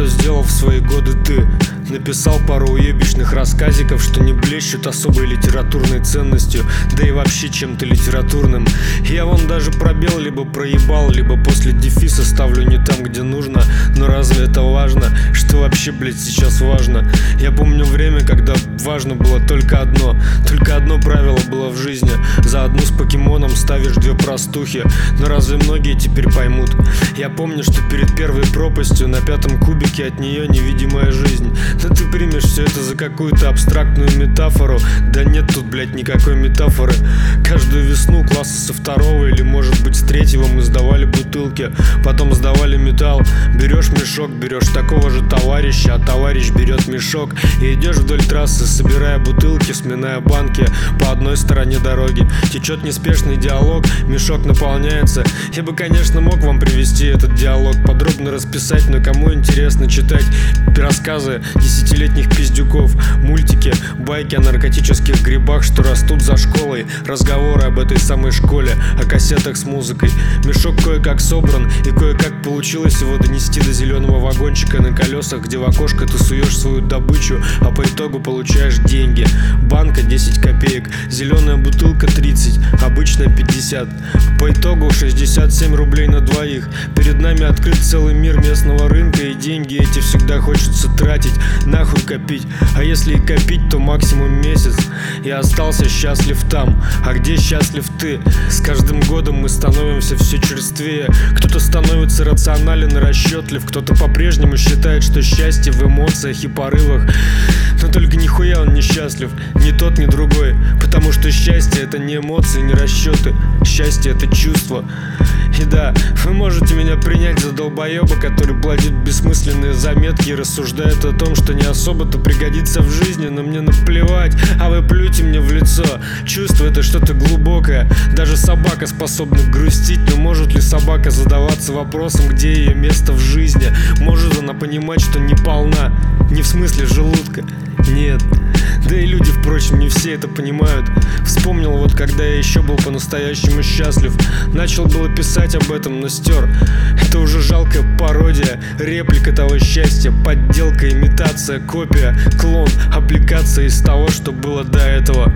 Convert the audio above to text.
что сделал в свои годы ты Написал пару уебищных рассказиков, что не блещут особой литературной ценностью, да и вообще чем-то литературным. Я вон даже пробел либо проебал, либо после дефиса ставлю не там, где нужно. Но разве это важно? Вообще, блядь, сейчас важно? Я помню время, когда важно было только одно. Только одно правило было в жизни. За одну с покемоном ставишь две простухи. Но разве многие теперь поймут? Я помню, что перед первой пропастью на пятом кубике от нее невидимая жизнь. Да ты примешь все это за какую-то абстрактную метафору Да нет тут, блядь, никакой метафоры Каждую весну класса со второго или, может быть, с третьего мы сдавали бутылки Потом сдавали металл. Берешь мешок, берешь такого же товарища А товарищ берет мешок. И идешь вдоль трассы, собирая бутылки, сминая банки. По одной стороне дороги Течет неспешный диалог, мешок наполняется. Я бы, конечно, мог вам привести этот диалог Подробно расписать, но кому интересно читать рассказы десятилетних пиздюков Мультики, байки о наркотических грибах, что растут за школой Разговоры об этой самой школе, о кассетах с музыкой. Мешок кое-как собран и кое-как получилось его донести до зеленого вагончика на колесах Где в окошко ты суешь свою добычу, а по итогу получаешь деньги. Банка 10 копеек, зеленая бутылка 30, обычная 50 По итогу 67 рублей на двоих. Перед нами открыт целый мир местного рынка И деньги эти всегда хочется тратить нахуй копить. А если и копить, то максимум месяц. Я остался счастлив там, а где счастлив ты? С каждым годом мы становимся все черствее. Кто-то становится рационален и расчетлив Кто-то по-прежнему считает, что счастье в эмоциях и порывах. Но только нихуя он не счастлив, ни тот, ни другой. Потому что счастье это не эмоции, не расчеты Счастье это чувство и да, вы можете меня принять за долбоеба, который платит бессмысленные заметки и рассуждает о том, что не особо-то пригодится в жизни, но мне наплевать, а вы плюете мне в лицо. Чувство это что-то глубокое. Даже собака способна грустить, но может ли собака задаваться вопросом, где ее место в жизни? Может она понимать, что не полна? Не в смысле желудка. Нет. Да и люди, впрочем, не все это понимают. Вспомнил вот, когда я еще был по-настоящему счастлив. Начал было писать об этом, но стер. Это уже жалкая пародия, реплика того счастья, подделка, имитация, копия, клон, аппликация из того, что было до этого.